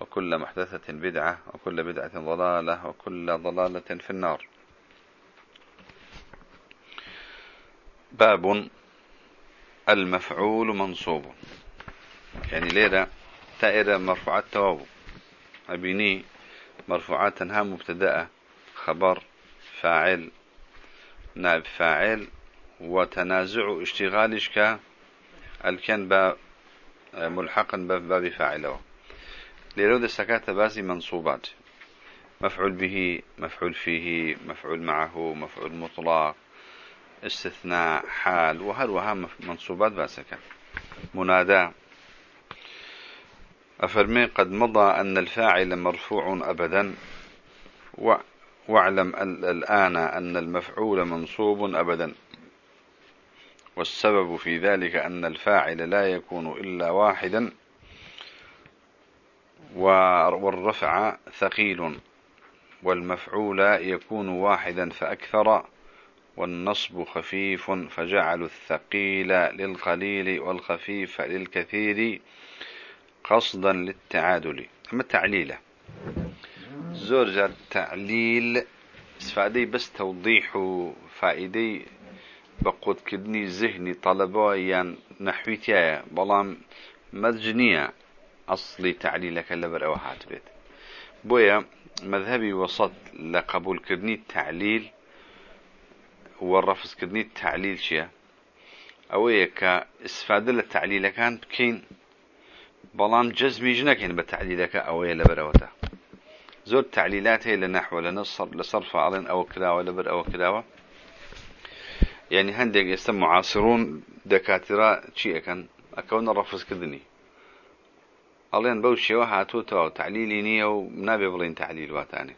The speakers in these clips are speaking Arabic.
وكل محدثة بدعة وكل بدعة ضلالة وكل ضلالة في النار. باب المفعول منصوب. يعني ليرة تائرة مرفوعات تواب أبيني مرفوعات تنها مبتدأة. خبر فاعل. نائب فاعل. وتنازع اشتغالش ك. الكن ملحقا باب فاعله. ليرود السكات باسي منصوبات. مفعول به مفعول فيه مفعول معه مفعول مطلق استثناء حال وهل وها منصوبات باسكة. منادى. أفرمي قد مضى أن الفاعل مرفوع أبدا واعلم الآن أن المفعول منصوب أبدا. والسبب في ذلك أن الفاعل لا يكون إلا واحدا. والرفع ثقيل والمفعول يكون واحدا فأكثر والنصب خفيف فجعل الثقيل للقليل والخفيف للكثير قصدا للتعادل. أما التعليل زورجة التعليل فائدي بس توضيح فائدي بقود كدني ذهني طلبة يعني نحويتيا بلام مدجنية أصلي تعليلك لبر أو هات بيت. بويا مذهبي وسط لقبول كدني التعليل والرفض كدني التعليل شيء أويا كاستفادة للتعليل كان بكين بلام جزمي جنكين بتعليلك أويا أوتا زور تعليلات هي لنحو لنصر لصرف أرن أو كلاوة لبر أو كلاوة. يعني هندق يستم معاصرون دكاترة شيء كان أكون الرفض كدني. ئەڵێن بەو شێوە هاتووتەوە تعلیلی نییە و نابێ بڵین تعلیل واتانێ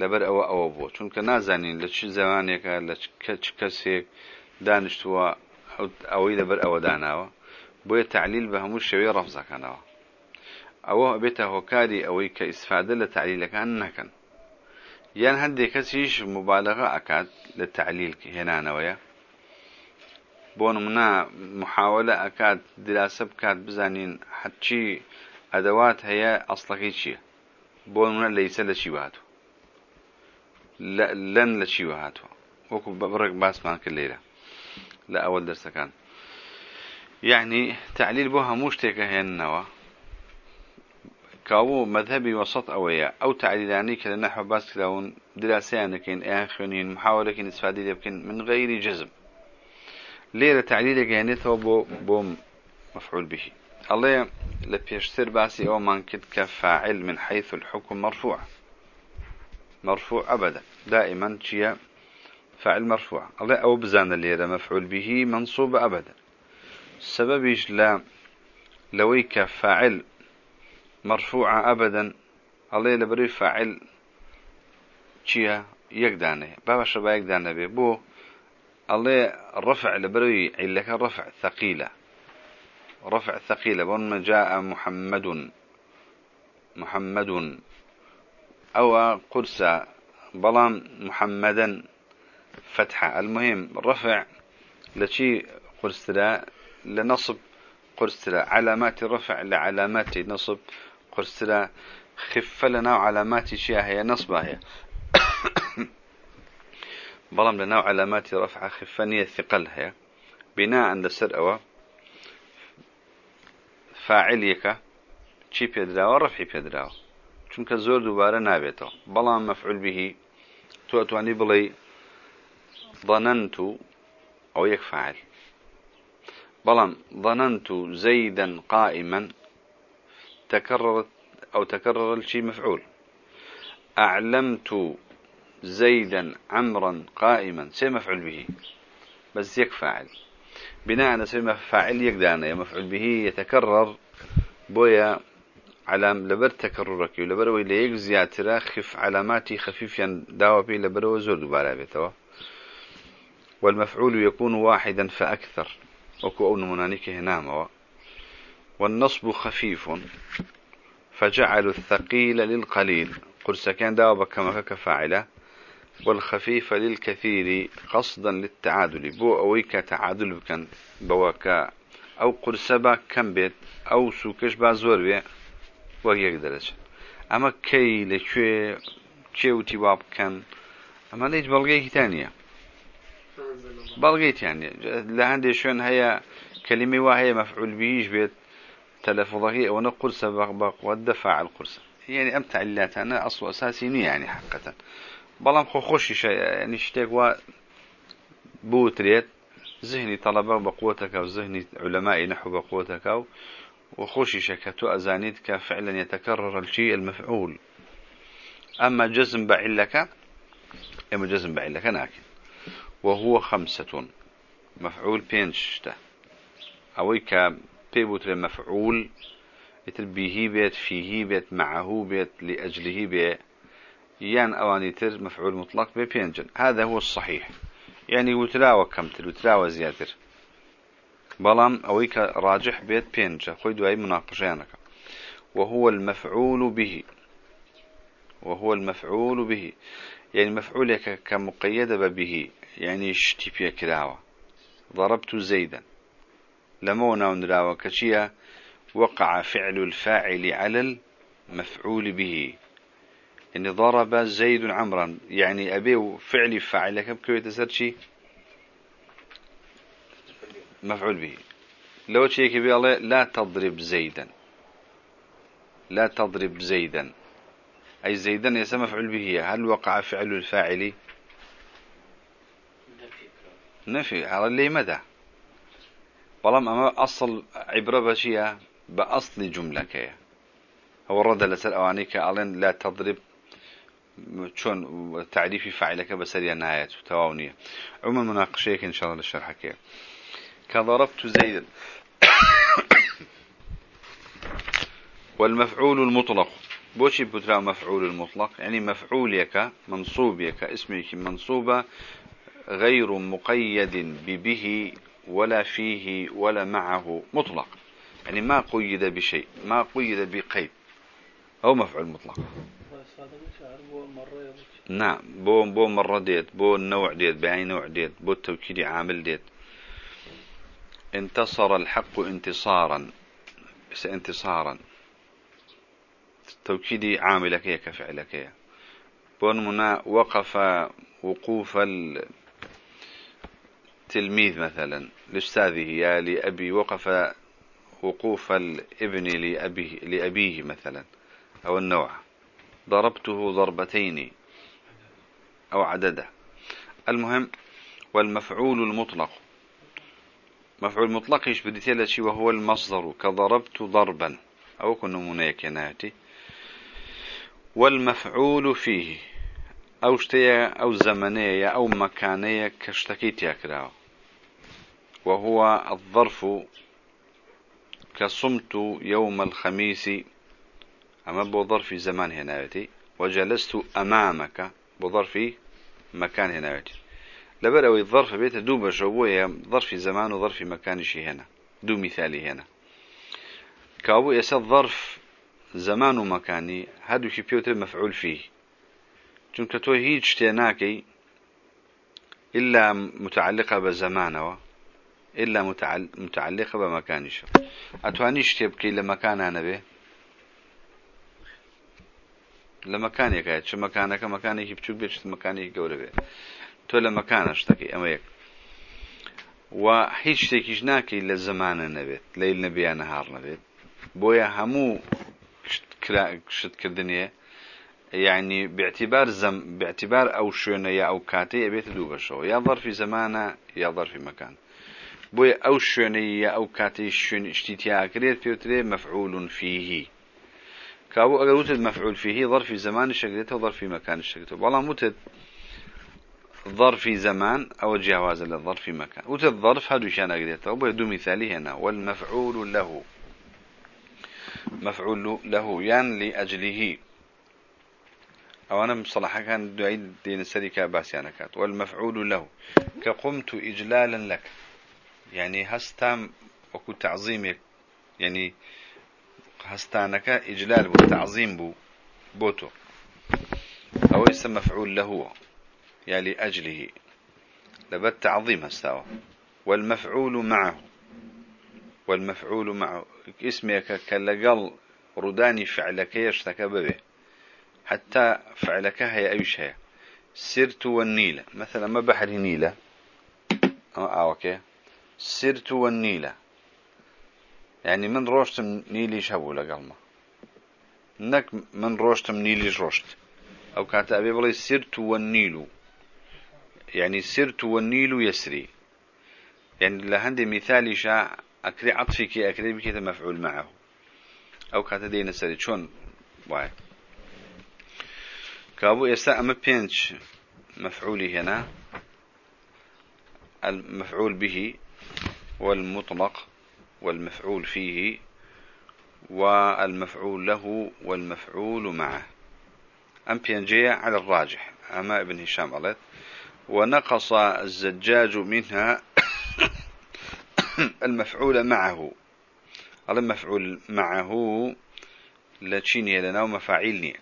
لەبەر ئەوە ئەوە بوو چونکە نازانین لە چ زمانێکە لە چ کەسێک دانیشتووە ئەوەی لەبەر ئەوە داناوە. بۆیە تعلیل بە هەموو شێوەیە ڕەفزەکەنەوە ئەوە بێتە هۆکاری ئەوەی کە ئیسفادە لە تعلیلەکان نەکەن. یان هەندێک کەسیش مبالغە ئەکات لە تعلیل هێنانەوەیە. بۆ نمونە محاولە ئەکات دراسە بکات بزانین حچی هەیە ئەسڵەکەی چییە بۆ منە لەیسە لە چی هاتوو لەن لە چی هاتووە وەکو بەڕێک باسمان کرد لێرە لە ئەوە دەرسەکان یعنی تعلیل بۆ هەموو شتێکە هێننەوە کاوو مذهبي وسط أويا. أو تعليلاني كلا نحو باس كلاون دراسيان إيان خوانين محاولة كن استفادة لكن من غير جزم. ليرة تعليل يعني بو بو مفعول به. الله لبيشتر باسي أو من كفاعل من حيث الحكم مرفوع. مرفوع أبدا. دائما شيء فاعل مرفوع. الله أو بزان اللي مفعول به منصوب أبدا. سببش لا؟ لويك فاعل مرفوع أبدا الله لبري فاعل شيء يقدانه. بابا شبا يقدانه بو الله رفع لبري علك رفع ثقيلة. رفع ثقيلة بون جاء محمد محمد أو قرصة بلام محمدا فتحة المهم رفع لشي قرصة لنصب قرصة علامات رفع لعلامات نصب قرصة خف لنا علامات شيء هي نصبها هي. بلام لنا علامات رفع خفانية ثقل هي. بناء السر أوه فاعلیەکە چی پێدراوە؟ ڕەفی پێدراوە. چونکە زۆر دووبارە نابێتەوە. بەڵام مەفعول بهی تۆ ئەتوانی بڵێ ظننت أو يك فاعل. بلام ظننت زيدا قائما تكررت أو تكرر الشيء مفعول أعلمت زيدا عمرا قائما. سي مفعول به بس يك فاعل. بناء على سمى فاعل يقدانا مفعول به يتكرر بويا علام لبر تكررك لبر ويليك زياترا خف علاماتي خفيفا داوا بي لبر وزور دوبارا بيتوا. والمفعول يكون واحدا فأكثر وكو أو نمونانيك هنام والنصب خفيف فجعل الثقيل للقليل. قرص كان داوا بكما كفاعلة والخفيف للكثير قصدا للتعادل. بو أويك تعادل بكن بواكا. أو قرسبا كم بيت. أو سوكش بازور بي. وهيك درجة أما كي لكي كي وتواب كان. أما ليش بلغيك تانية؟ بلغيت يعني. لهندي شون هي كلمة وهي مفعول بيش بيت. تلفظه أو سبق بق والدفع القرص يعني أمتع اللات أنا أصل أساسي يعني حقا خو خوشي شيء يعني شتيك وا بوتريت ذهني طلبة بقوتك أو ذهني علماء نحو بقوتك أو وخوشي شكتو أزانيتك فعلا يتكرر الشيء المفعول. أما جزم بعلك أما جزم بعلك ناكن وهو خمسة مفعول بينشته أويك بيبوت مفعول يتل به بيت فيه بيت معه بيت لأجله بيت. يان أواني تر مفعول مطلق ببينجن. هذا هو الصحيح. يعني وتلاوة كمتر وتلاوة زياتر. بلام أويك راجح بيت بينجا. خوي دواي مناقشانك وهو المفعول به. وهو المفعول به. يعني مفعول كمقيد به. يعني اشتي بيه كلاوة ضربت زيدا. لمونا ونراوة كشيا؟ وقع فعل الفاعل على المفعول به. يعني ضرب زيد عمرا. يعني أبي فعل فاعل. كم كوي تسرشي مفعول به. لو تشيك بي الله لا تضرب زيدا. لا تضرب زيدا. أي زيدا يسمى مفعول به. هل وقع فعل الفاعل؟ نفي. على اللي مدى؟ بلام أما أصل عبرة بشيء بأصل جملة كية. هو الرد لسر أوانيك ألين لا تضرب شون تعريفي فعلك بسريع نهاية تواونية عموما مناقشيك إن شاء الله للشرح كيه كضربت زيدا. والمفعول المطلق. بوشي بترى مفعول المطلق؟ يعني مفعول يك منصوب يك اسمك منصوبة غير مقيد ببه ولا فيه ولا معه مطلق. يعني ما قيد بشيء ما قيد بقيد أو مفعول مطلق. نعم بو بو مرة ديت بو النوع ديت بأي نوع ديت بو التوكيد عامل ديت. انتصر الحق انتصارا انتصارا توكيدي عاملك هي كفعلك هي بون منا وقف وقوف التلميذ مثلا لأستاذه يا لأبي وقف وقوف الابن لأبيه, لأبيه مثلا أو النوع. ضربته ضربتين أو عدده. المهم والمفعول المطلق. مفعول مطلق بدي شيء وهو المصدر. كضربت ضربا. أو كن منيك يناتي والمفعول فيه. أو شتيا أو زمنية أو مكانية كشتكيت يكراو وهو الظرف. كصمت يوم الخميس أما بظرف زمان هنايتي وجلست أمامك. بظرف مكان هنايتي لبر أو الظرف بيت دو بشوية ظرف زمان وظرف مكان شي هنا. دو مثالي هنا. كابو يسا ظرف زمان ومكاني. هادو شي بيوتر مفعول فيه. تۆ هیچ شتێ ناکەی إلا متعلقة بزمانه. إلا متعلقة بمكانش أتواني شتي بكي لمكان لە مەکانێکە چ مەکانەکە مەکانێکی بچوک بێت مەکانێکی گەورە بێت. تۆ لە مەکانە شتەکەی ئەمە یەک. و هیچ شتێکیش ناکەی لە زمانە نەبێت لەیل نەبییانە هاڕ نەبێت. بۆیە هەموو شتکردنیە یعنی باعتیبار زم باعتیبار ئەو شوێنە یا ئەو کاتەیە بێت دوو بەشەوە یا ظرفی زمانە یا ظرفی مەکان. بۆیە ئەو شوێنەی یا ئەو کاتەی شوێن شتیتیاکرێت پێوترێ مەفعولون فیهی. كابو اگر وتد مفعول فيه ظرف زمان شكلته وظرف مكان شكلته والله متد ظرف زمان أو جواز للظرف مكان. وتد ظرف هادو شان اقريته وبو دو مثالي هنا. والمفعول له. مفعول له. يان لأجله. أو أنا بصراحة كان دعيد دين السريكة باسيانا كات. والمفعول له. كقمت إجلالا لك. يعني هستام وكو تعظيمك يعني هستانك إجلال والتعظيم بو بوتو. أو يسمى مفعول له يعني لأجله. لبت تعظيم هستاوى والمفعول معه. والمفعول معه. اسمك كاللقل رداني فعلك يشتك به حتى فعلك هي أي شيء سرت والنيلة مثلا ما بحر نيلة. آه أوكي. سرت والنيلة. يعني من روشتم نيلي شبو لقلمه. نك من روشتم نيلي روشت أو كانت أبي بلي سرت والنيل يعني سرت والنيل يسري. يعني لهندي مثالي شاء أكري عطفك أكري بك مفعول معه. أو كانت دينا سري. شون؟ واحد كابو يسا أما بينش مفعولي هنا. المفعول به والمطلق والمفعول فيه والمفعول له والمفعول معه. أم بينجي على الراجح. أما ابن هشام قالت ونقص الزجاج منها المفعول معه. المفعول معه لتشيني لنا ومفاعيل نية.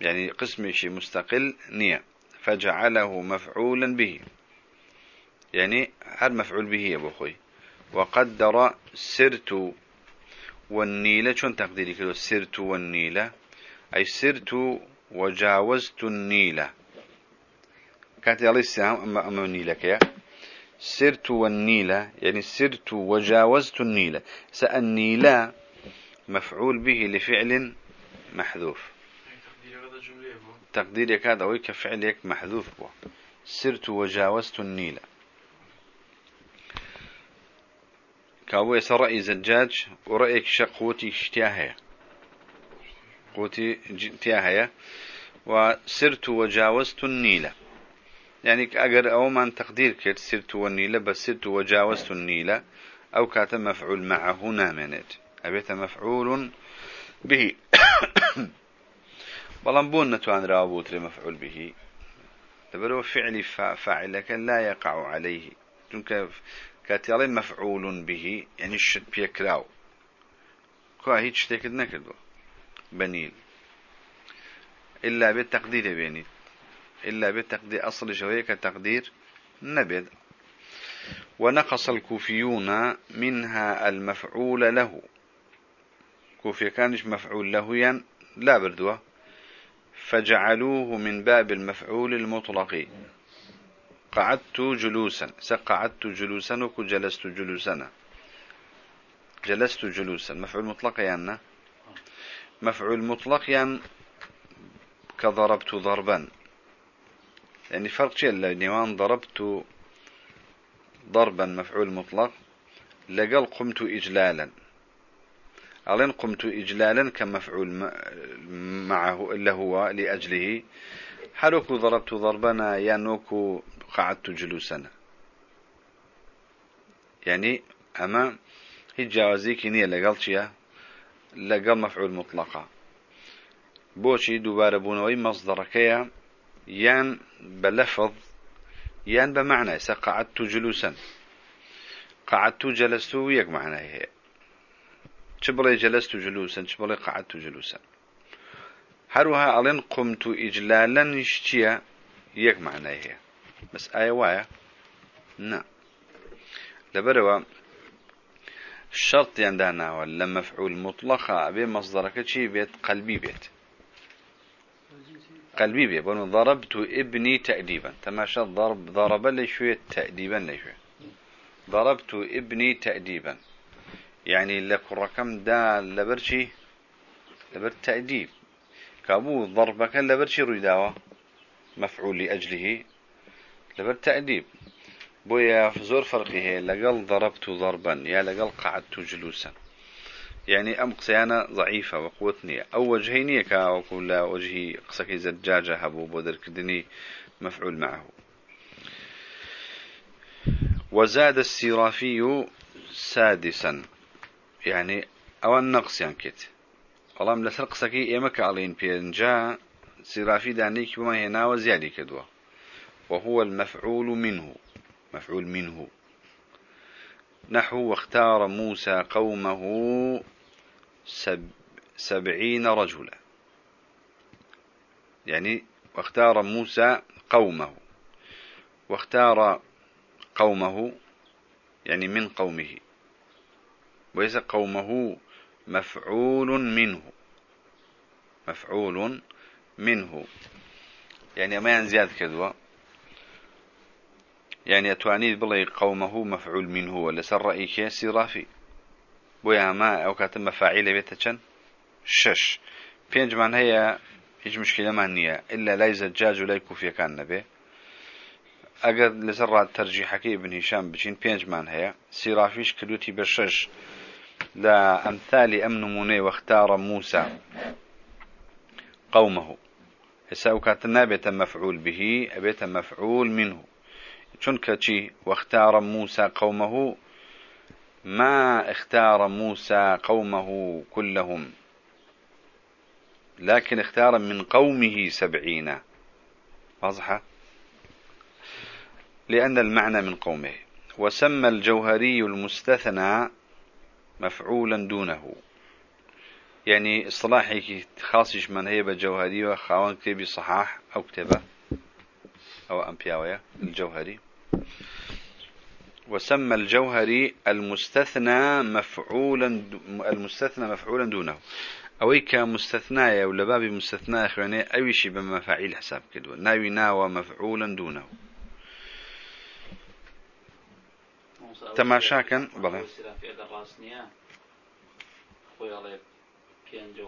يعني قسم شيء مستقل نية. فجعله مفعولا به. يعني هل مفعول به يا أبو أخوي. وقدر سرت والنيلة. شون تقديري كده؟ سرت والنيلة. أي سرت وجاوزت النيلة. كانت السلام أما أما النيلة كيا. سرت والنيلة يعني سرت وجاوزت النيلة. سأنيلة مفعول به لفعل محذوف. تقدير يكاد أو كفعل محذوف بو. سرت وجاوزت النيلة. كابو رأي زجاج ورأيك شق قوتي اشتياهية. قوتي اشتياهية. وسرت وجاوزت النيلة. يعني أجر أو من تقدير كير سرت والنيلة بس سرت وجاوزت النيلة. أو كاتم مفعول معه نامنت. أبيت مفعول به. بلان بون نتوان رابوت لمفعول به. تبرو فعل فاعلك لا يقع عليه. كاتيالي مفعول به يعني الشد بيكراو. كوا هيك شتكد نكردو. بنيل. إلا بالتقدير بينيت إلا بالتقدير أصل شوية كتقدير نبذ ونقص الكوفيون منها المفعول له. كوفي كانش مفعول له يعني لا بردوه. فجعلوه من باب المفعول المطلق. قعدت جلوسا. سقعدت جلوسا وكو جلست جلوسنا جلست جلوسا. مفعول مطلق يعني مفعول مطلق يعني كضربت ضربا. يعني فرق شيء نيوان ضربت ضربا مفعول مطلق لقل قمت إجلالا. ألين قمت إجلالا كمفعول معه إلا هو لأجله. حلوكو ضربت ضربنا يانوكو قعدت جلوسنا يعني أما هي جوازيك نية لقل شيء لقل مفعول مطلقة بوشي دوباره بونوي مصدركيا يان بلفظ يان بمعنى سقعدت جلوسا قعدت جلست ويك معنى هي شبلي جلست جلوسا شبلي قعدت جلوسا هروها ألين قمت إجلالا اشتيا يك معنى هي بس آية وايا نعم. لبروا الشرط عندنا ولا مفعول مطلقة أبي مصدرك شي بيت؟ قلبي بيت. قلبي بيه بقول ضربت ابني تأديبا. تماشى ضرب ضرب لي شوية تأديبا لي شوية. ضربت ابني تأديبا. يعني لك الرقم دا لبرشي لبر تأديب. كابو ضربك لبرشي ريداوة مفعول لأجله. لبر تأديب. بويا زور فرقه لقل ضربت ضربا يا لقل قعدت جلوسا. يعني أم قسيانة ضعيفة وقوتني أو وجهيني كا وقول لا وجهي قسكي زجاجة هبو بودر كدني مفعول معه. وزاد السرافي سادسا. يعني أو النقص ينكت والله من لسر قسكي إما كالين بينجا سرافي دانيك بما هنا وزيادة كدوا وهو المفعول منه مفعول منه. نحو واختار موسى قومه سب سبعين رجلا. يعني واختار موسى قومه. واختار قومه يعني من قومه. وليس قومه مفعول منه. مفعول منه. يعني ما زياد كذوة يعني أتواني بلي قومه مفعول منه ولا سر رأيك سرافي بويا ما أو كاتم مفاعيل بيتشن شش. بينج من هي هیچ مشكلة ما نية إلا لا يزجاج ولا يكوفي كان نبي. أجر لسر ترجيحك ابن هشام بجين بينج من هي سرافيش كدوتي بشش. لا أمثال أم نموني واختار موسى قومه. هسا كانت بيت مفعول به أبيت مفعول منه. شنك شي واختار موسى قومه ما اختار موسى قومه كلهم. لكن اختار من قومه سبعين. واضحة؟ لأن المعنى من قومه. وسمى الجوهري المستثنى مفعولا دونه. يعني اصطلاحي خاصش من هي بجوهري وخوان كتبي صحاح أو كتبه أو أمبياوية الجوهري. وسمى الجوهري المستثنى مفعولا المستثنى مفعولا دونه. أوي كمستثناء ولا باب مستثناء يعني أي شيء بمفاعيل حساب كده ناوي ناوى مفعولا دونه. تماشا كان بلى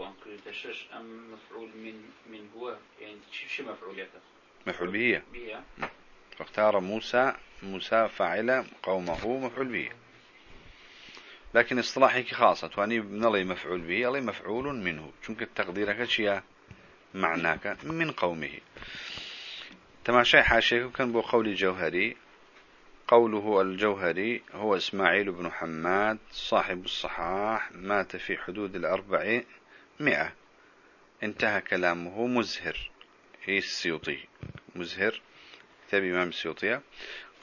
أم تشش أم مفعول من من هو؟ يعني شو مفعوليته؟ مفعول به. فاختار موسى موسى فاعل قومه مفعول به. لكن اصطلاحي خاصة وأني نلي مفعول به لي مفعول منه. چونك التقدير شيء معناك من قومه. تماشي حاشيك كان بو قول الجوهري. قوله الجوهري هو إسماعيل بن حماد صاحب الصحاح مات في حدود الأربع مئة انتهى كلامه مزهر. هي السيوطي. مزهر كتاب إمام السيوطية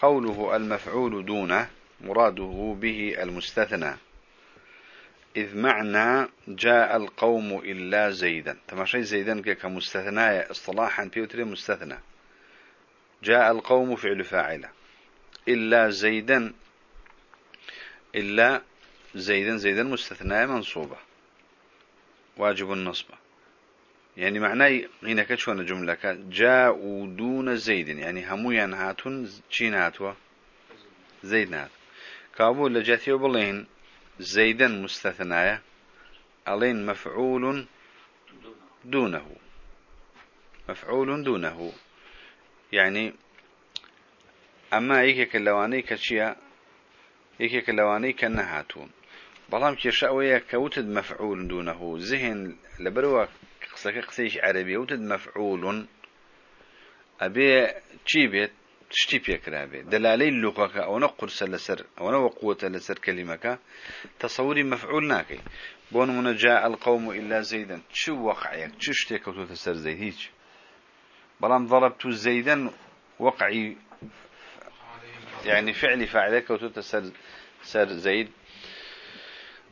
قوله المفعول دونه مراده به المستثنى. إذ معنى جاء القوم إلا زيدا. تماشي زيدا كمستثنى اصطلاحا بيوتري مستثنى. جاء القوم فعل فاعلة. إلا زيدا إلا زيدا زيدا مستثنى منصوبة. واجب النصب. يعني معناه هنا كشونا جملة جاءوا دون زيد يعني همو ينهاتون جيناتوا زيد نات كابو لجاتي وبلين زيدا مستثنايا ألين مفعول دونه مفعول دونه يعني أما إيك كلواني كشيا إيك كلواني كنهاتون بلام كيشاوية كوتد مفعول دونه ذهن لبروا قصك قسيش عربي وتد مفعول أبي تشيبت بيكرابي دلالي اللغة أو نقر سلسر أو نوقوة لسر كلمة تصوري مفعول ناكي بون من جاء القوم إلا زيدا. شو وقعيك شو اشتيك وتسر زيد هيك بلام ضربت زيدا وقعي يعني فعلي فعلك وتسر سر زيد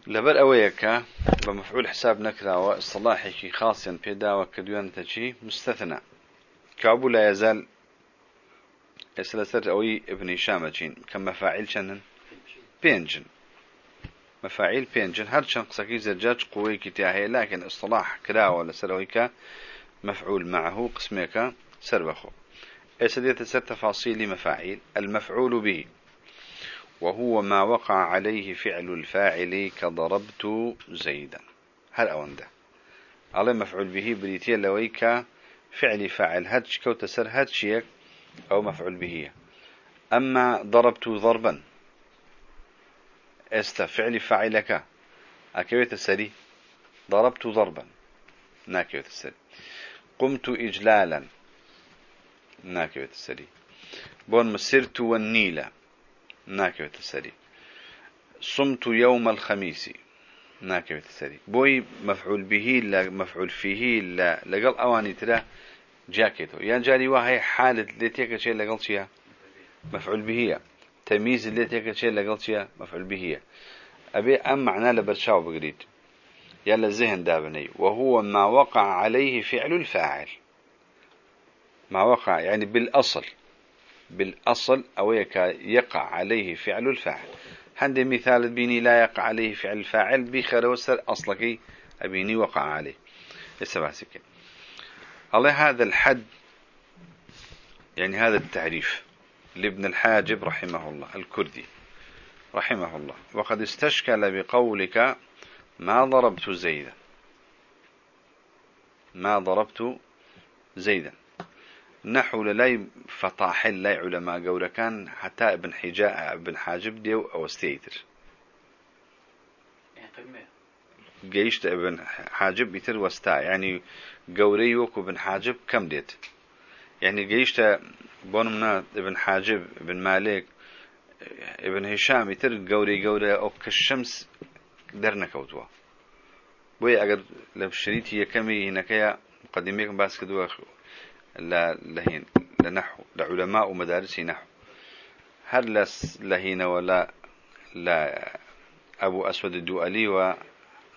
لبر أويك بمفعول حساب نكرة وإصطلاحي خاصا بيدا وكدوان تجي مستثنى. كابو لا يزال سر أوي ابن هشام جين كم مفاعيل شنن؟ بينجن مفاعيل بينجن هر شن قصكي زرجاج قوي كتاهي لكن إصطلاح كلا ولا سرويك مفعول معه قسمك سربخو. اسديت سر تفاصيل مفاعيل. المفعول به. وهو ما وقع عليه فعل الفاعل كضربت زيدا. هل أونده على مفعول به بريتيا لويك فعل فاعل. هدش كوت سر هدشيك أو مفعول به. أما ضربت ضربا. أست فعل فاعلك. أكويت السري. ضربت ضربا. ناكويت السري. قمت إجلالا. ناكويت السري. بون مسرت والنيلة ناكويت السري. صمت يوم الخميس. ناكبت السري. بوي مفعول به لا مفعول فيه لا. لقل أواني ترى جاكيتو. يعني جاري واهي حالة لتيك شيء لقل شيء مفعول به تمييز لتيك شيء لقل شيء مفعول به أبي أم معناه لبرشاو بقريد يلا الذهن دابني. وهو ما وقع عليه فعل الفاعل. ما وقع يعني بالأصل. بالأصل أو يقع عليه فعل الفاعل. هندي مثال بيني لا يقع عليه فعل الفاعل بخير وسر أصلك أبيني وقع عليه. السباسك الله هذا الحد يعني هذا التعريف لابن الحاجب رحمه الله الكردي رحمه الله. وقد استشكل بقولك ما ضربت زيدا. ما ضربت زيدا. نحو للاي فطاحل لاي علماء قول كان حتى ابن حجاء ابن حاجب ديو أو استيتر قيشت ابن حاجب بيتر وستا. يعني قوري وكو ابن حاجب كم ديت؟ يعني قيشت بونمنا ابن حاجب ابن مالك ابن هشام يتر قوري قوري أو كالشمس درنكوتوا بوي اگر لبشريتي يكمي هناك مقدميك باس كدوا لهين لنحو لعلماء ومدارس نحو. هل لهين ولا لا؟ أبو أسود الدؤلي و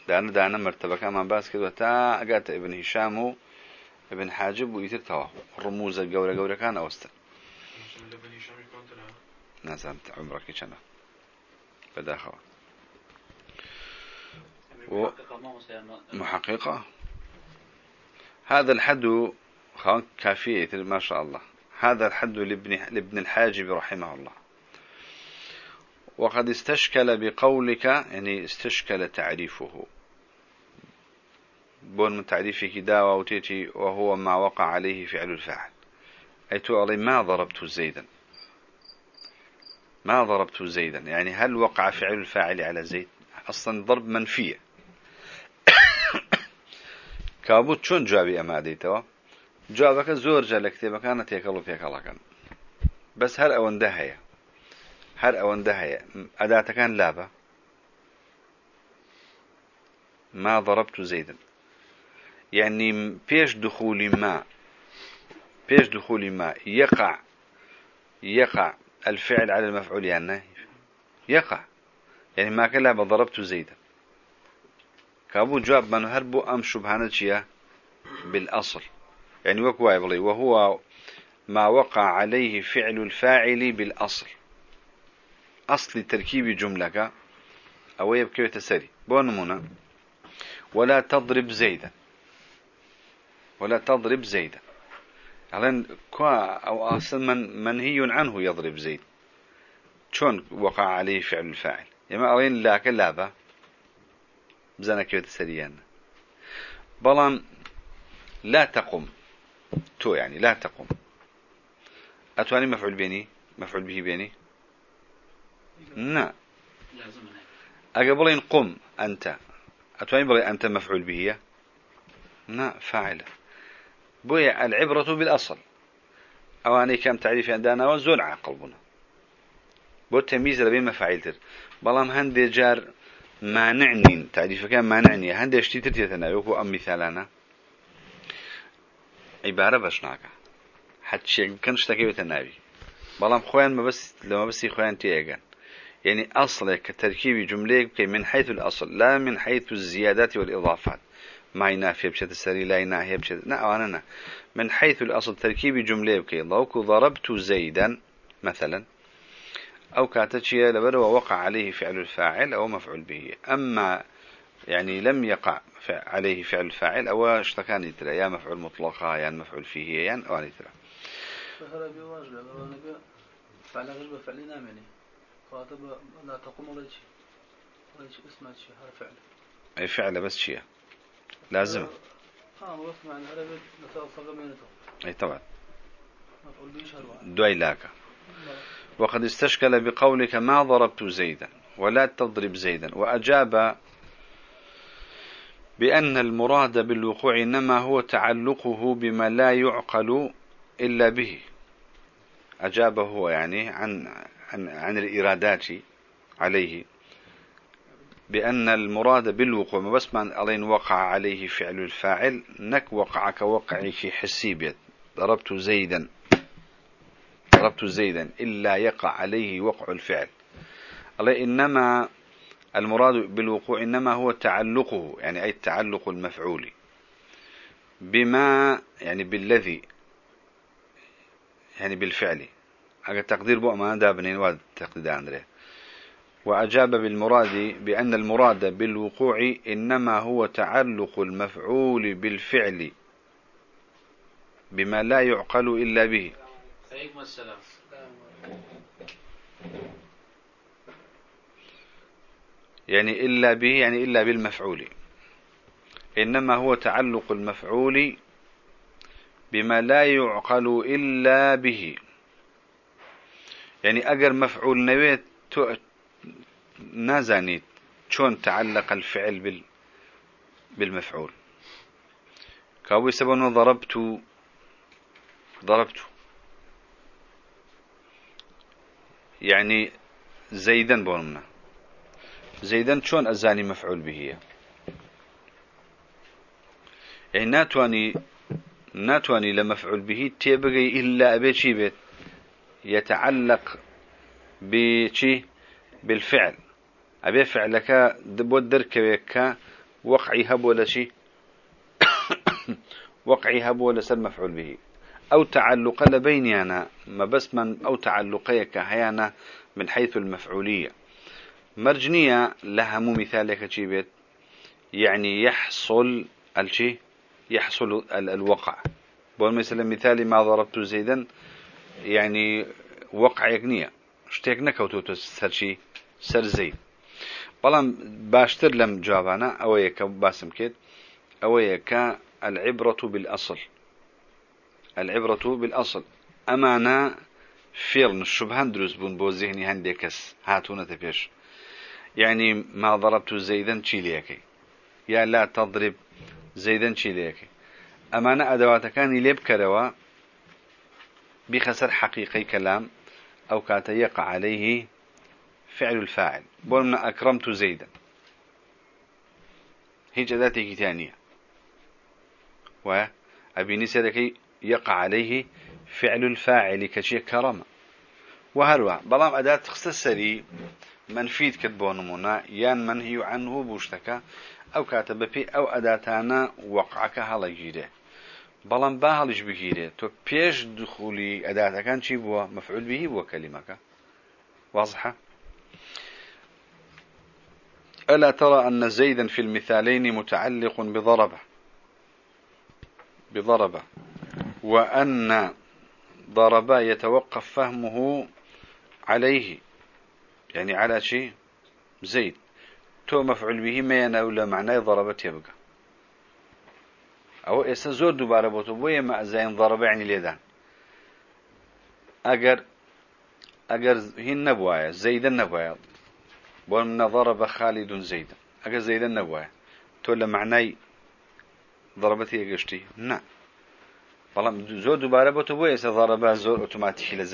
دانا دانا مرتبة كمان باس كدو تا أقات ابن هشام ابن حاجب ويترتوا رموز الجورة جورة كان أوستا نزلت عمرك كنا. بداخل و... محققة. هذا الحد كافية ما شاء الله. هذا الحد لابن, لابن الحاجب رحمه الله. وقد استشكل بقولك يعني استشكل تعريفه. بون من تعريفك داوى وتيتي وهو ما وقع عليه فعل الفاعل. أي تقولي ما ضربت زيدا. ما ضربت زيدا. يعني هل وقع فعل الفاعل على زيد؟ أصلا ضرب منفية. كابوت شون جوابي أما ديتوا؟ جوابك زور يكلو فيك الله كان بس هر أوان هي هر أوان هي أداة كان لابا ما ضربت زيدا. يعني بيش دخول ما بيش دخول ما يقع يقع الفعل على المفعول يعني يقع يعني ما كان لابا ضربت زيدا. كابو جواب من هربو أم شبهانة بالأصل. يعني وكوا يبلي وهو ما وقع عليه فعل الفاعل بالأصل. أصل تركيب جملة أو يبكي تسري. بونمونا ولا تضرب زيدا. ولا تضرب زيدا. على كوا أو أصل من منهي عنه يضرب زيد. شون وقع عليه فعل الفاعل؟ يما أوين لاك لابا بزانا كيف تسريان بلان لا تقم. تو يعني لا تقوم. أتواني مفعول بيني؟ مفعول به بيني؟ لا أقبلين قم أنت. أتواني بلي أنت مفعول به لا فاعل. بويا العبرة بالأصل. أواني كم تعريف عندنا وزول قلبنا. بو التمييز بين مفاعيل تر. بلام هندي جار مانعني تعريف كان مانعني. هندي اشتي ترتيتنا يوكو أم مثالنا. عبارة حتى شيء كان شتكي بتنابي بلام خوان ما بس لما بس خوان تيجان يعني أصله كتركيب جملة من حيث الأصل لا من حيث الزيادات والإضافات. ما ينافي بشت السري لا ينافي بشت لا أنا من حيث الأصل تركيب جملة بكي ضوك ضربت زيدا مثلا. أو كاتشيا لبر ووقع عليه فعل الفاعل أو مفعول به. أما يعني لم يقع عليه فعل الفاعل أو اشتكان يترى يا مفعول مطلقا يا مفعول فيه يا أو أنا فعل غير فعل نامني. خاطب لا تقوم ولا شيء. ولا شيء اسمه شيء هذا فعل. أي فعل بس شيء. لازم. آه منه أي طبعا. دوي لاك وقد استشكل بقولك ما ضربت زيدا ولا تضرب زيدا. وأجاب بأن المراد بالوقوع إنما هو تعلقه بما لا يعقل إلا به. أجاب هو يعني عن عن, عن الإرادات عليه. بأن المراد بالوقوع ما بس من ألين وقع عليه فعل الفاعل نك وقع كوقع في حسيبيت ضربت زيدا. ضربت زيدا. إلا يقع عليه وقع الفعل. الله إنما المراد بالوقوع إنما هو تعلقه يعني أي التعلق المفعول. بما يعني بالذي يعني بالفعل. هذا تقدير بو ما دابنين واد تقدير أندري وأجاب بالمراد بأن المراد بالوقوع إنما هو تعلق المفعول بالفعل بما لا يعقل إلا به. السلام. يعني إلا به يعني إلا بالمفعول. إنما هو تعلق المفعول بما لا يعقل إلا به. يعني أجر مفعول نويت نازاني شون تعلق الفعل بال بالمفعول. كاوي سبب ضربت ضربت. يعني زيدا بوننا زيدا شون أزاني مفعول به يعني ناتواني ناتواني لمفعول به تيبغي إلا أبي شي بيت يتعلق بشي بالفعل. أبي فعلك دبو دركبك وقعي هب ولا شي وقعي هب ولا سر مفعول به أو تعلق لبيني أنا ما بس من أو تعلقيك هيانا من حيث المفعولية مرجنية لها مو مثالك بيت. يعني يحصل الشي يحصل الوقع. بقول مثلا مثالي ما ضربت زيدا يعني وقع يقنية. شتيك نكوتو سر شي؟ سر زيد. بلام باشتر لم جوابانا أو يك باسم كيد أو يك العبرة بالأصل. العبرة بالأصل. أمانا فيل الشبهان دروس بون بو ذهني هندكس هاتونا تبيش. يعني ما ضربت زيدا تشيليكي يا لا تضرب زيدا تشيليكي أمانة أدوات كان ليب كروا بخسر حقيقي كلام أو كات يقع عليه فعل الفاعل. بولنا أكرمت زيدا. هيج ذاتي ثانية وأبي نسيرك يقع عليه فعل الفاعل كشي كرم. وهروع بلام أداة تخصصري منفيد كتبون منا يان منهي عنه بوشتك أو كاتب في أو أداتانا وقعك هلا جيره بلام با هلش بگیره تو پیش دخولی اداتکان چی بوا؟ مفعول به بوا كلمك. واضحة؟ ألا ترى أن زيدا في المثالين متعلق بضربة؟ بضربة. وأن ضربة يتوقف فهمه عليه. يعني على شيء زيد. تو مفعول به ما يناول معناه ضربة يبقى. أو إسا زور دوبارة بوتو بويا ما زين ضرب يعني ليدان. أجر أجر هن نبوايا زيدا نبوايا. بون ضرب خالد زيدا. أجر زيدا نبوايا. تقول معناي ضربتي قشتي نعم. بەڵام زۆر دووبارە بۆ تۆ بۆ ئێستا ضربە زۆر ئۆتۆماتیکی لە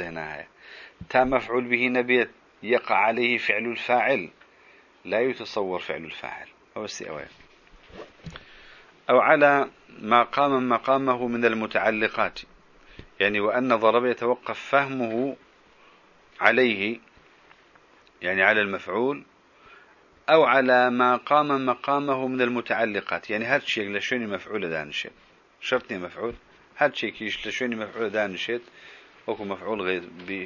تا مفعول به نبيت يقع عليه فعل الفاعل. لا يتصور فعل الفاعل. أو السئوية أو على ما قام مقامه من المتعلقات. يعني وأن ضرب يتوقف فهمه عليه. يعني على المفعول. أو على ما قام مقامه من المتعلقات. يعني هذا الشيء لشوني مفعول دانشي شرطني مفعول. هذا الشيء لشوني مفعول دانشيت وكو مفعول غير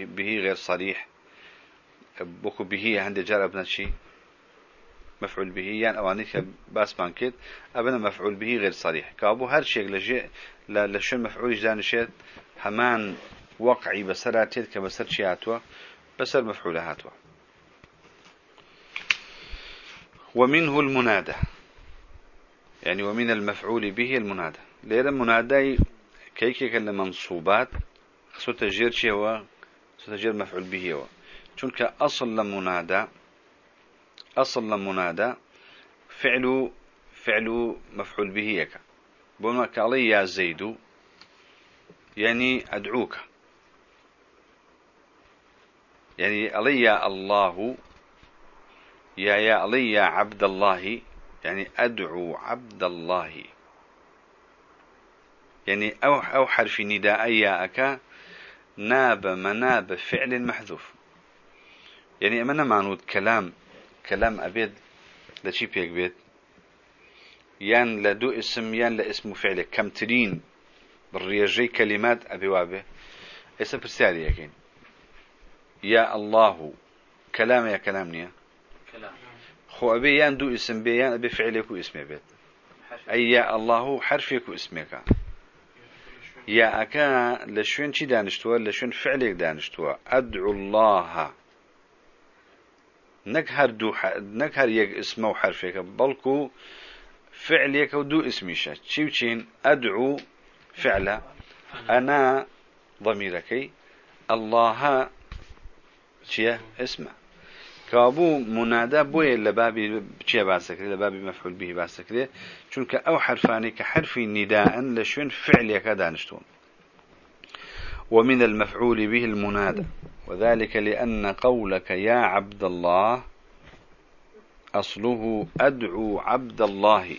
به غير صريح. وكو به عند جار ابن شيء مفعول به يعني أوانيك باس بانكيت أبنا مفعول به غير صريح. كابو هر شيء لجي لشون مفعول جانشيت همان وقعي بسراتيت كبسر شياتوا بسر مفعول هاتوا. ومنه المنادى. يعني ومن المفعول به المنادى. لأن المنادى كيكي كان منصوبات خصو تجير شيء هو تجير مفعول به هو. چونك أصل المنادى أصل منادى فعل فعل مفعول به يك بما كالي يا زيد يعني أدعوك يعني علي يا الله يا يا علي يا عبد الله يعني أدعو عبد الله يعني أو أو حرف نداء ياءك ناب مناب فعل محذوف. يعني أمنا معنود كلام كلام أبيد لشي بيك بيت يان لدو اسم يان لاسم فعل كم ترين بالرياجي كلمات أبي وابه اسم برسالي يكين يا الله كلام يا كلام نيا كلام خو أبي يان دو اسم بي يان أبي فعلك واسمي بيت أي يا الله حرفك واسمك يا أكا لشون شي دانشتوا لشون فعلك دانشتوا أدعو الله. نك هر دو ح... نك هر يك اسمه وحرفك بلكو فعلك ودو اسميشا تشي وشين أدعو فعلا أنا ضميركي الله شيء اسمه. كابو منادى بوي لبابي بشي باسكري لبابي مفعول به باسكري. چونك أو حرفاني كحرف نداء لشون فعل يكادانشتون ومن المفعول به المنادى. وذلك لأن قولك يا عبد الله أصله أدعو عبد الله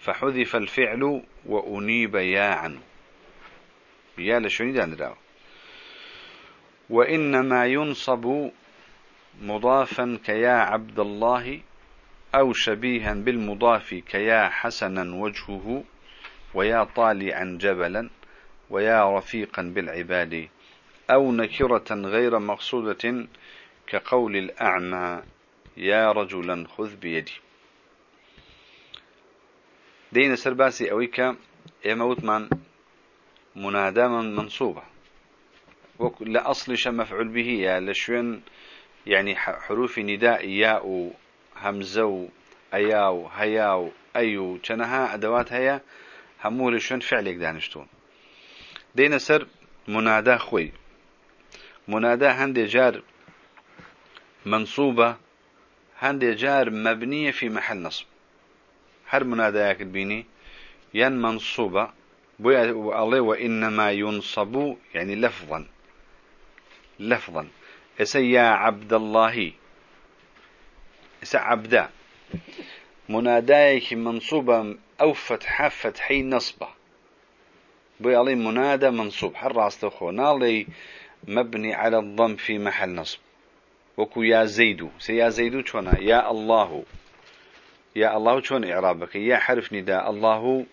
فحذف الفعل وأنيب يا عنه يا لشون دان وإنما ينصب مضافا كيا عبد الله أو شبيها بالمضاف كيا حسنا وجهه ويا طالعا جبلا ويا رفيقا بالعباد. أو نكرة غير مقصودة كقول الأعمى يا رجلا خذ بيدي. دين سرباسي أويك يموت من؟ منادى من منصوبة. لأصل مفعول به يا لشوين يعني حروف نداء ياء همزة أياو هياو أيو تنها أدوات هيا همول شون فعلك دانشتون. دين سر منادى خوي. منادى هندي جار منصوبة هندي جار مبنية في محل نصب. هر منادى بيني ين منصوبة الله وإنما ينصب يعني لفظا. لفظا. إسا يا عبد الله. إسا عبدا منادايك منصوبة أو فتحة فتحي نصبة. بي علي منادى منصوب حر أصدقه نالي مبني على الضم في محل نصب. وكو يا زيدو. سيا زيدو شونا؟ يا الله. يا الله شون إعرابك؟ يا حرف نداء. الله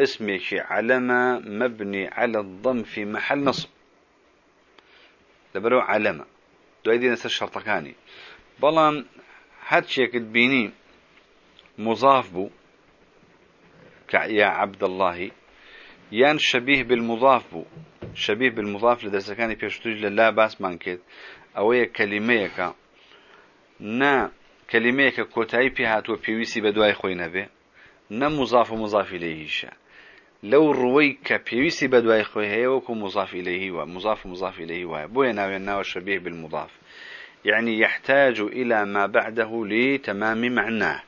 اسمك علامة مبني على الضم في محل نصب. لبرو علامة دو ايدي نسر شرطكاني. بلان هاتشيك تبيني مضاف بو. يا عبد الله. يان شبيه بالمضاف بو. شبيه بالمضاف لدرسكاني بيشتوج لا بأس مانكت اوه كلميك نا كلميك كوتاي بيهات وبيويسي بدواي خوينه به نا مضاف ومضاف إليه لو رويك بيويسي بدواي خوي هي وكو مضاف إليه ومضاف مضاف إليه وبوين ناوي شبيه بالمضاف. يعني يحتاج إلى ما بعده لتمام معناه.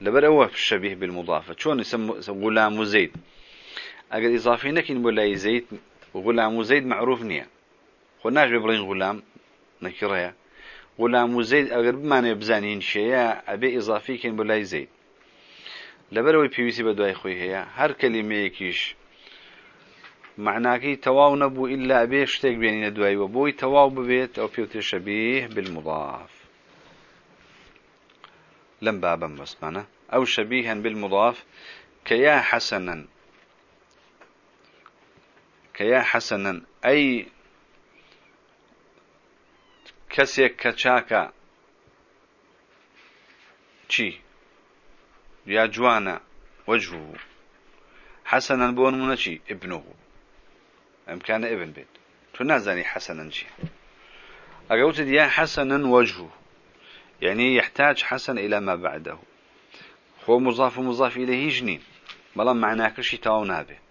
لبر هو الشبيه بالمضاف. شلون يسمى غلام زيد. أجل إضافي نكين ولا زيد غلام زيد معروف نية. خناش ببرين غلام نكرها غلام زيد أجل بمعنى بزانين شيء أبي إضافي كين ولا زيد. لەبەرەوەی پێویستی بە دوای خۆی هەیە هەر کەلیمەیەکیش معناکەی تەواو نەبوو ئللا بێ شتێک بێنینە دوایەوە بۆی تەواو ببێت ئەو پێوتێ شەبیه بالمضاف. لم بابا بسمانة أو شبيها بالمضاف كيا حسنا. كيا حسنا. أي كسيك كشاكا. چی يا جوانا. وجهه. حسنا بون منشي ابنه. ام كان ابن بيت. تنازني حسنا شي أقولت يا حسنا وجهه. يعني يحتاج حسن إلى ما بعده. هو مضاف مضاف إليه جنين بلا معناك شي تاونا به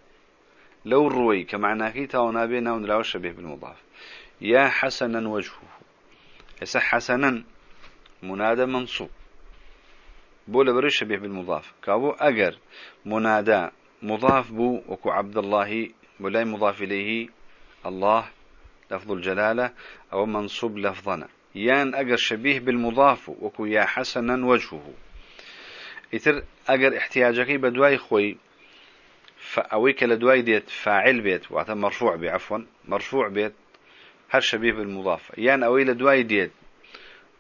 لو الروي كمعناك تاونا به نون لا شبه بالمضاف. يا حسنا وجهه. يسح حسنا منادى منصوب. بو لبرش شبيه بالمضاف. كابو أجر منادى مضاف بو وكو عبد الله ولا مضاف إليه الله لفظ الجلالة أو منصوب لفظنا. يان أجر شبيه بالمضاف وكو يا حسنا وجهه. إتر أجر احتياجك بدواي خوي فأويك لدواي ديت فاعل بيت وعطا مرفوع بي عفوا مرفوع بيت هر شبيه بالمضاف. يان أوي لدواي ديت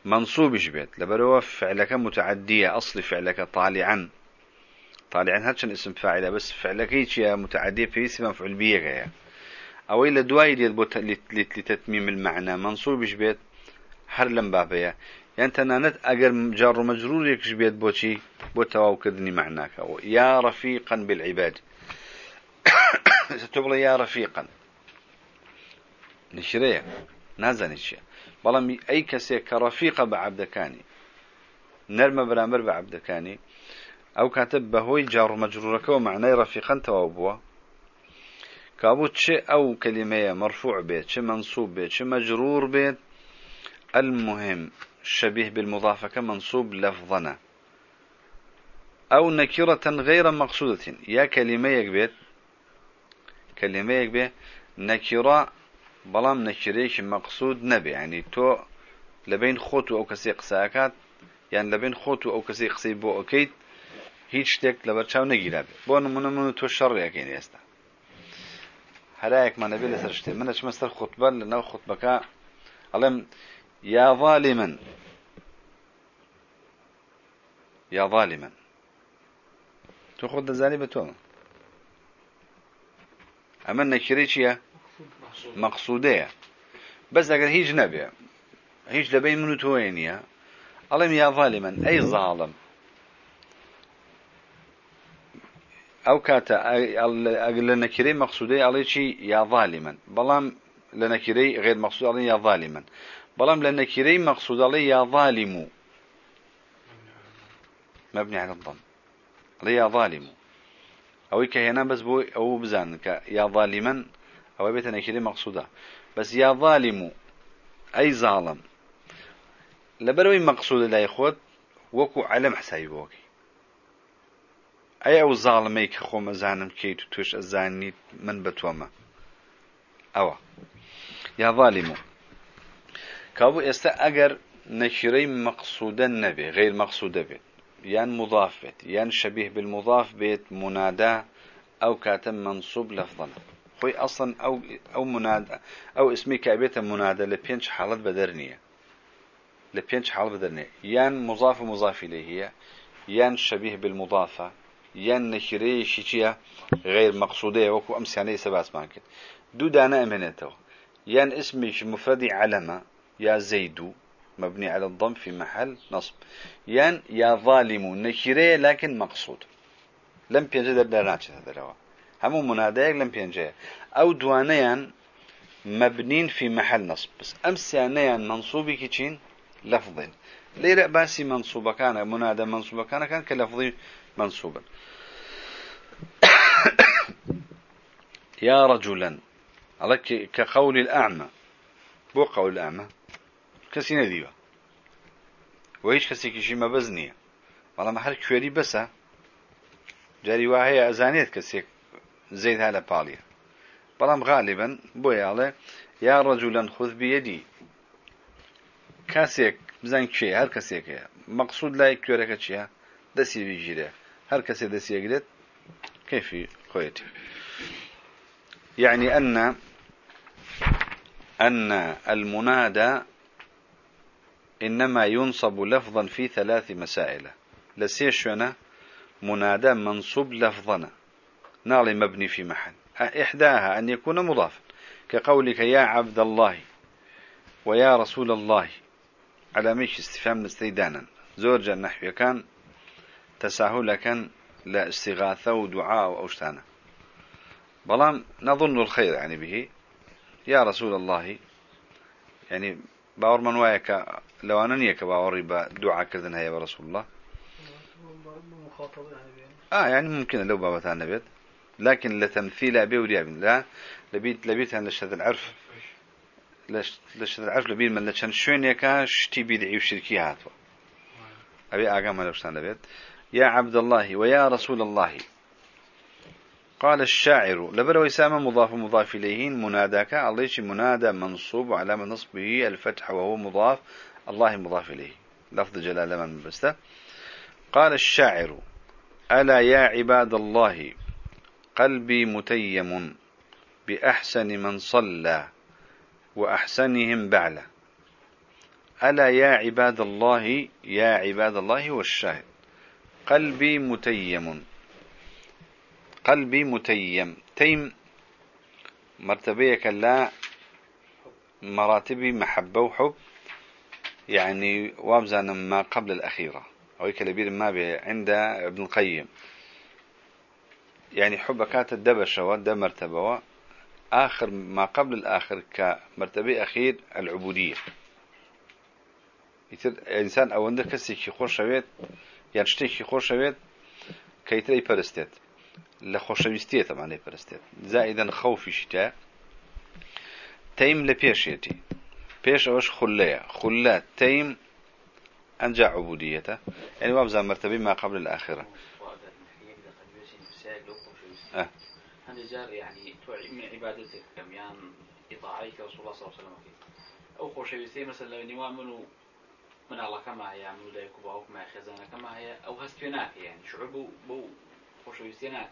منصوبش بيت. لبروا فعلك متعدية أصل فعلك طالعا. طالعا هرشن اسم فاعلة بس فعلك هيك متعدية في اسم مفعول بيه أو إلا دواي ديت بوت لتتميم المعنى منصوبش بيت هر لم بابيا يعني تنانت أجر جار مجرور يكش بيت بوشي بوتواو كدني معناك يا رفيقا بالعباد. ستقول يا رفيقا. نشريه. نازن الشيء بەڵام ئەی کەسێک کە ڕەفیقە بە عبدەکانی نەرمە بەرامبەر بە عبدەکانی ئەو کاتە بەهۆی جاڕمەجرورەکەەوە معنای ڕەفیقەن تەواو بووە کابوو مرفوع بێت چه منصوب بێت چه مەجرور بێت المهم شبيه بالمضافة منصوب لفظنا. أو نكرة غير مقصودة. يا كلمة يكبت كلمة يكبت نكرة بەڵام نەکرێکی مەقصود نەبێ. ینی تۆ لەبین خۆت و ئەو کەسی قساکات یان لەبین خۆت و ئەو کەسی قسەی بۆ ئۆکەیت هیچ شتێک لە بەرچاو نەگیرا بێ. بۆ نمونە من تۆ شەڕێکین ئێستا. هەرایەکمان نەبێ لەسەر شتێ. منە چمە سەر خوتبە لە ناو خوتبەکە ئەڵێم یا ظالما یا ظالما تۆ خۆت دەزانی بە تۆمە. ئەمە نەکرێ چییە؟ مەقصودەیە. بەس ئەگەر هیچ نەبێ. هیچ لەبەی من و تۆی نییە. ئەڵێم یاڤالی من ئەی زاڵم. ئەو کاتە ئەگەر لە نەکرەی مەقصودەی ئەڵێ چی؟ یاڤالی من. بەڵام لە نەکرەی غێر مەقصودڵی یاڤالی من. بەڵام لە نەکرەی مەقصودەڵی یاڤالیم و مەبنی عەڵم لە یاڤالیم و کە هێنا بەس بۆ ئەو بزان یا ظالما أو بيت نكري مقصودة بس يا ظالم أي ظالم لبروي مقصود لا يخوت وكو علم حسابي بوكي أي أو ظالمي كخو مزانم كيتو توش أزاني من بتوما أو يا ظالم كابو استا أجر نكري مقصودا نبي غير مقصودة بيت يان مضاف بيت يان شبيه بالمضاف بيت منادى أو كاتم منصوب لفظنا خوي أصلا أو أو منادى أو اسمي كأبيت منادى لبينش حالة بدرنية لبينش حالة بدرنية يان مضاف مضاف إليه يان شبيه بالمضافة. يان نكري شيء غير مقصودية وكو أمس يعني سباس مانكت. دو دانا أمنته يان اسمي مفردي علمة يا زيد مبني على الضم في محل نصب. يان يا ظالم نكري لكن مقصود. لم بينجد درناتش هذا همو مناديك لم بينجي أو دوانيان مبنين في محل نصب. بس امس ثانيان منصوبي كيتشين لفظين ليرة باسي منصوبة كان منادى منصوبة كان كان كلفظي منصوبا يا رجلا عليك كقول الأعمى. بو قول الأعمى؟ كسي نديبا وهيش كسي كشي ما بزنية والله محل كويري بسا جاري واهي أزانيت كسي زيد هذا بالية بلام غالبا بويالي يا رجلا خذ بيدي كاسيك بزن كشي هر كاسيك مقصود لا يكورك كشي دسي بيجيره هر كاسي دسي يقدر كيف خويتي يعني أن أن المنادى إنما ينصب لفظا في ثلاث مسائل. لسيشنا منادى منصوب لفظنا نالي مبني في محل. إحداها أن يكون مضافا. كقولك يا عبد الله ويا رسول الله. على مش استفهام استيدانا زوجا نحو كان تساهل كان لا استغاثة ودعاء وأوشتانا بلام نظن الخير يعني به. يا رسول الله يعني باور من وايك لو أنا نيك باوري بدعاء كذن هيا برسول الله آه يعني ممكن لو بابتان نبيت لكن لتمثيل أبي ورياب لا لبيت لبيت عن لشهد العرف لشهد العرف لبيت من لشان شوين يكا شتي بيدعي وشركي هاتوا أبي أقام لوشتان لبيت يا عبد الله ويا رسول الله. قال الشاعر لبر وسام مضاف مضاف إليه مناداك الله منادى منصوب وعلامة نصبه الفتح وهو مضاف الله مضاف إليه. لفظ جلالة من بسته. قال الشاعر ألا يا عباد الله قلبي متيم بأحسن من صلى وأحسنهم بعلة ألا يا عباد الله يا عباد الله والشاهد قلبي متيم قلبي متيم. تيم مرتبيك لا مراتبي محبة وحب. يعني وابزان ما قبل الأخيرة. أو كلبير ما به عند ابن القيم. يعني حبكات الدبشة مرتبة آخر ما قبل الآخر كمرتبة أخير العبودية. إنسان أو عندك كسي خوش شويت يعني شتيكي خوش شويت كيتري برستيت لخوشويستية طبعا لي برستيت زائدا خوفي شتاء تيم لبيشيتي بيش أوش خلية خلات تيم أنجع عبوديته يعني وابزا مرتبة ما قبل أه. هذا يعني توعي من عبادتك كم يعني إطاعيك رسول الله صلى الله عليه وسلم. أو خوشويستي مثلا نوامنو من الله كما هي عملوا لا يكبوا كما خزانة كما هي أو هستيناك يعني شعبوا بو خوشويستيناك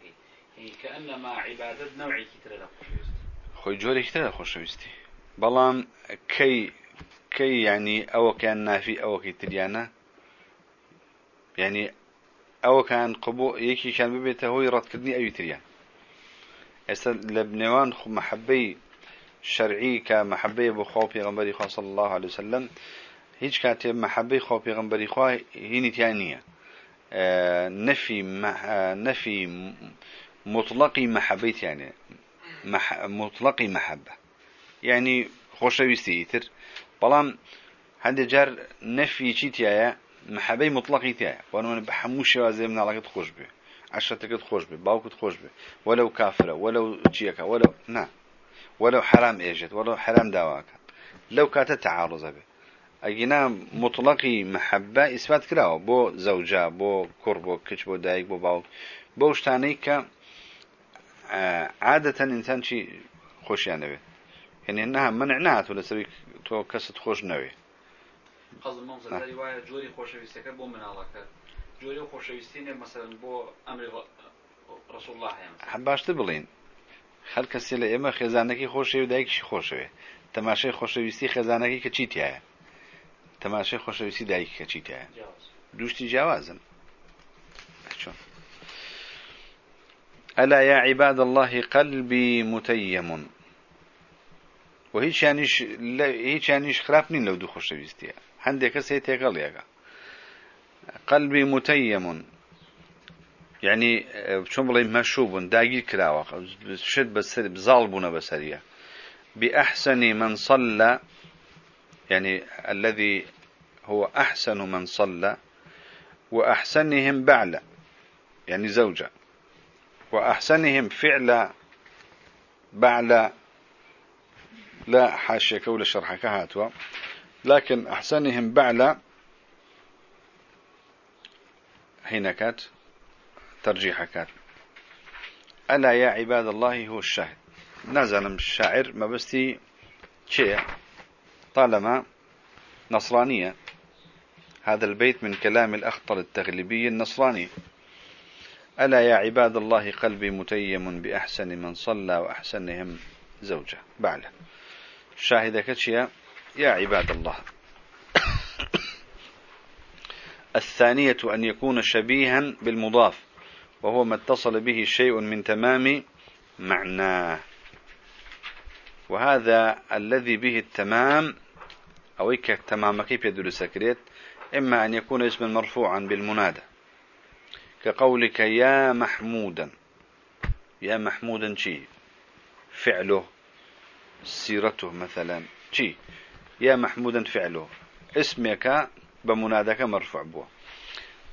يعني كأنما عبادة نوعي كتير لا خوشويستي خوي جوري كتير لا خوشويستي بلام كي كي يعني أو كان نافي أو كي تريانا يعني أو كان قبو يكي كان ببيته هو يرد كدني أي تريان استا لبنوان محبي شرعي كمحبي بخوف يغنبري صلى الله عليه وسلم هیچ کاتێ محبەی خۆ پێغمبەری خوا هینی تیان نییە. نفي نفي مطلقي محبيت يعني مح مطلقي محبة. يعني خوشويستي يتر بلام هذا جار نفي شي تيايا محبي مطلقي تيايا. وأنا بحمو شوازي من علاقة خوش به عشرتك خوش به باوك خوش به ولو كافرة ولو تشيكا ولو نعم ولو حرام إيجت ولو حرام دواك لو كانت تعارض به ئەگینا مطلقی محەبە ئیسبات کراوە بۆ زەوجا بۆ کوڕ بۆ کچ بۆ دایک بۆ باوک. بۆ شتانەی کە عادەتەن ئینسان چی خۆشیان دەوێت؟ هێنێ نها منع نهاتوە لەسەری تۆ کەست خۆش نەوێ. جۆری خۆشەویستەکە بۆ مناڵەکە. جۆری خۆشەویستینە مەسەرن بۆ ئەمری ڕسول الله باشتر بڵین. هەر کەسێ لە ئێمە خێزانەکەی خۆشەوی دایکشی خۆشەوێ. تەماشای خۆشەویستی خێزانەکەی کە چیتیایە تەماشای خۆشەویستی دایککە چیتە دوشتی جیاوازن. ألا يا عباد الله قلبي متيم. وهيش يعنيش لا هيش يعنيش خلافنين لو دو خوشويستيا عندك سيتي قال يا قلبي متيم. يعني شو بلي مشوب داقي كلاوة شد بسر بظالبنا بسرية بأحسن من صلى يعني الذي هو أحسن من صلى وأحسنهم بعلا يعني زوجة وأحسنهم فعلا بعلا لا حاشية كول شرحك هاتوا لكن أحسنهم بعلا هنا كات ترجيح كات. ألا يا عباد الله هو الشاهد. نزل الشاعر ما بستي شيء. طالما نصرانية. هذا البيت من كلام الأخطر التغلبي النصراني. ألا يا عباد الله قلبي متيم بأحسن من صلى وأحسنهم زوجة. بعلا. شاهد كتشيا يا عباد الله. الثانية أن يكون شبيها بالمضاف وهو ما اتصل به شيء من تمام معناه. وهذا الذي به التمام أو تمام كيف يدل سكريت؟ إما أن يكون اسما مرفوعا بالمنادى. كقولك يا محمودا. يا محمودا شي؟ فعله سيرته مثلا شي؟ يا محمودا فعله. اسمك بمنادك مرفوع بو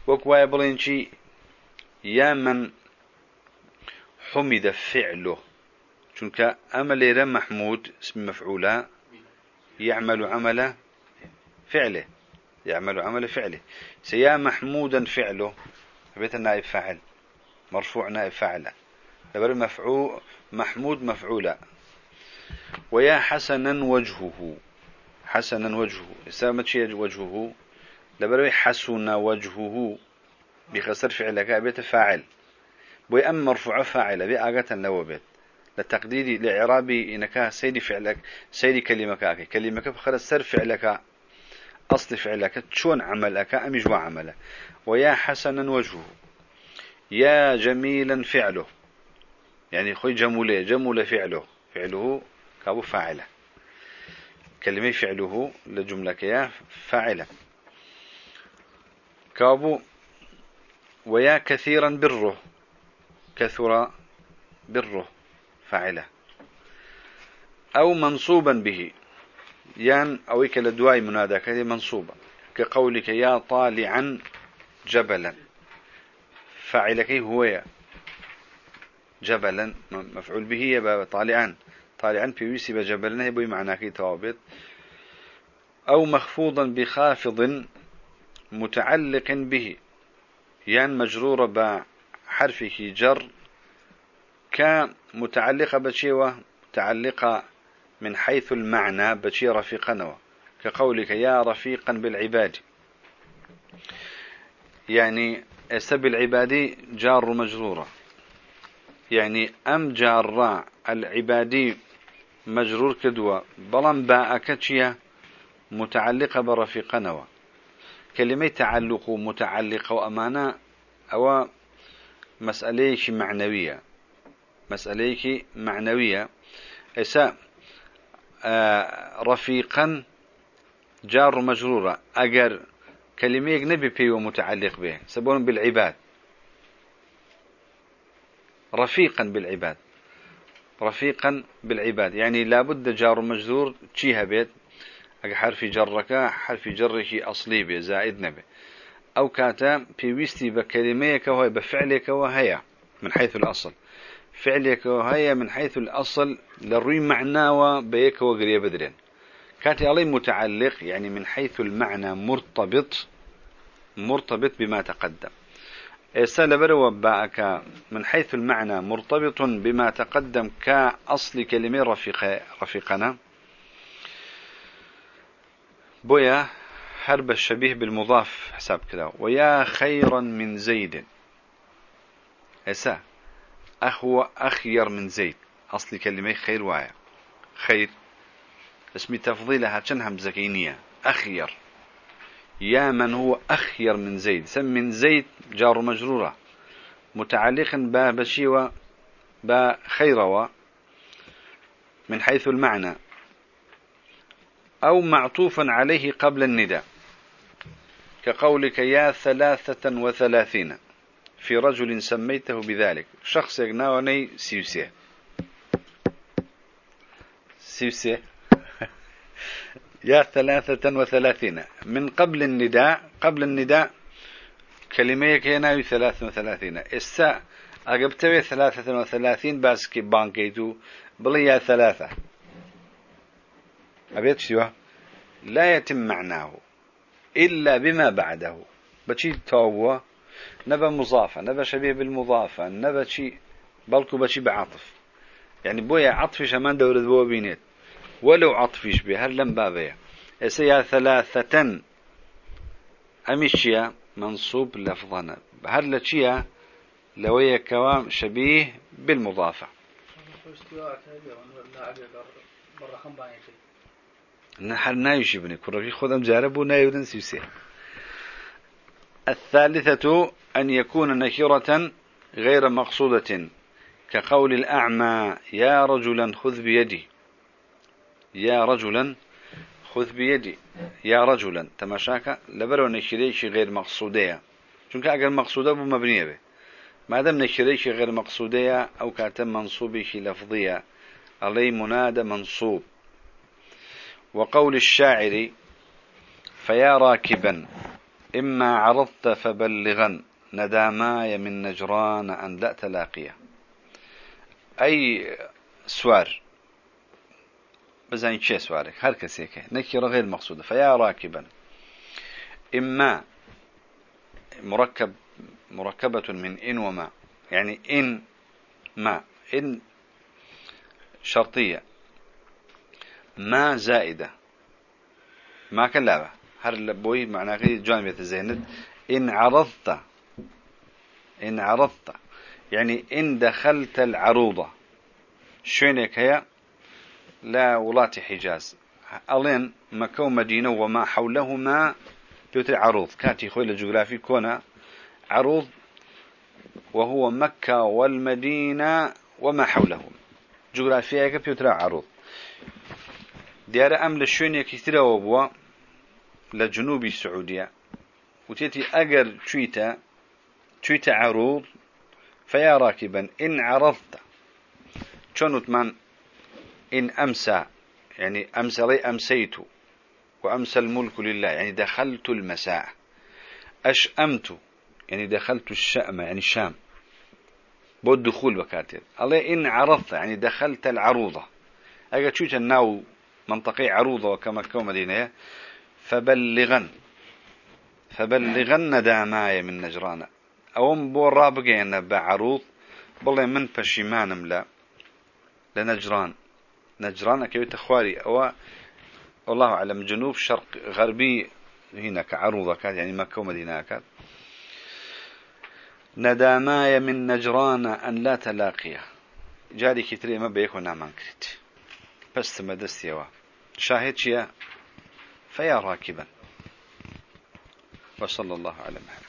وكوا بلين شي؟ يا من حمد فعله. چونك أمل محمود اسم مفعولا يعمل عمل فعله يعمل عمل فعله. سيا محمودا فعله بيت النائب فاعل مرفوع نائب فاعله لبر مفعول محمود مفعولا. ويا حسنا وجهه حسنا وجهه. سامت شيء وجهه. لبر حسن وجهه بخسر فعلك بيت فاعل. بوي أم مرفوع فاعل بي آقة لتقديري لإعرابي إنك سيدي فعلك سيدي كلمك كلمك بخلص سر فعلك أصل فعلك شون عملك أم جوا عمله ويا حسنا وجهه يا جميلا فعله. يعني خوي جمولة جمولة فعله. فعله كابو فاعلة. كلمة فعله لجملة يا فاعلة. كابو ويا كثيرا بره. كثر بره. فاعلة. أو منصوبا به. يان أويك لدواي منادى كذي منصوبة كقولك يا طالعا جبلا. فاعلك هو يا جبلا. مفعول به يا طالعا. طالعا في ويسي بجبلنا يبوي معناك توابط. أو مخفوضا بخافض متعلق به. يان مجرورة بحرفه جر كمتعلقة بشيوة متعلقة من حيث المعنى بشي رفيقا كقولك يا رفيقا بالعباد. يعني سب العبادي جار مجرورة. يعني أم جار العبادي مجرور كدوة بلان باء كتشيا متعلقة برفيقا كلمة تعلق متعلقة وأمانة أو مسألة معنوية. مسألة معنوية. إسا آه، رفيقا جار مجرورة. أجر كلمة نبي فيه متعلق به. سبون بالعباد. رفيقا بالعباد. رفيقا بالعباد. يعني لابد جار مجرور تشيها بيت. حرف جرك حرف جرك أصلي به زائد نبي. أو كاتا في ويستي بكلمة كوهي بفعلك وهي من حيث الأصل. فعلك وهي من حيث الأصل للروي معناه بيك وقريب بدرين. كاتي علي متعلق يعني من حيث المعنى مرتبط مرتبط بما تقدم. إسال بروا باك من حيث المعنى مرتبط بما تقدم كأصل كلمة رفيق رفيقنا. بويا حرب الشبيه بالمضاف حساب كذا ويا خيرا من زيد. إسا أخو أخير من زيد. أصل كلمة خير وايا خير. اسم تفضيلها كان همزكينية أخير. يا من هو أخير من زيد. سم من زيد جار مجرورة. متعلقا بشيوة بخيروا من حيث المعنى. أو معطوفا عليه قبل النداء. كقولك يا ثلاثة وثلاثين. في رجل سميته بذلك. شخص يقناوني سيوسيه سيوسيه يا ثلاثة وثلاثين. من قبل النداء قبل النداء كلمة كينا ثلاثة وثلاثين. الساء أقبتوي ثلاثة وثلاثين باسكي بانكيتو. بلي يا ثلاثة. أبيت شو؟ لا يتم معناه. إلا بما بعده. بشي توه نبى مضافة نبى شبيه بالمضافة نبى شي بلكو بشي بعطف. يعني بويا عطف شمان دورة بوا بينيت. ولو عطفيش به هل لم بابيا. إسيا ثلاثة أمشيا منصوب لفظنا. هل لشيا؟ لويا كوام شبيه بالمضافة. نحن نايش ابني كرة خذ جاربو نايودن سيسي الثالثة أن يكون نكرة غير مقصودة كقول الأعمى يا رجلا خذ بيدي. يا رجلا خذ بيدي. يا رجلا. تماشاك؟ لبرو نشريش غير مقصودية. چونك اگر مقصودة بو مبنية به. ما دام نشريش غير مقصودية أو كاتم منصوبيش لفظية علي منادى منصوب. وقول الشاعر فيا راكبا. إما عرضت فبلغا نداماي من نجران أن لا تلاقيه أي سوار بزين شيء سوارك؟ هر كسيك نكرة غير مقصودة فيا راكبا. إما مركب مركبة من إن وما. يعني إن ما. إن شرطية. ما زائدة. ما كلابة هر بوي معناه كذي جانب يتزيند إن عرضت إن عرضت. يعني إن دخلت العروضة شوينك هي لا ولات حجاز. ألين مكة ومدينة وما حولهما بيوتر عروض. كاتي خويل الجغرافي كونا عروض وهو مكة والمدينة وما حولهم. جغرافيا بيوتر عروض. ديار أم لشوين يكثير وبوا لجنوب السعودية وتيتي أجر تويتا تويتا عروض فيا راكبا. إن عرضت شنو من إن أمسى يعني أمسى لي أمسيت وأمسى الملك لله يعني دخلت المساء. أشأمت يعني دخلت الشأم يعني الشام. بود دخول بكاتر الله إن عرضت يعني دخلت العروضة. أجا شو الناو منطقي عروضة وكما كو مدينة. فبلغن. فبلغن دامايا من نجران. أوم بو رابقين بعروض. بلي من بشيمانم لا. لنجران. نجران كيوت خواري. أو والله أعلم جنوب شرق غربي هنا كعروضة يعني مكة ومدينة كانت نداماي من نجران أن لا تلاقيه جاري كتري ما بيكون نامان كريت. بس دستيوا شاهد شيا؟ فيا راكبا. وصلى الله على محمد.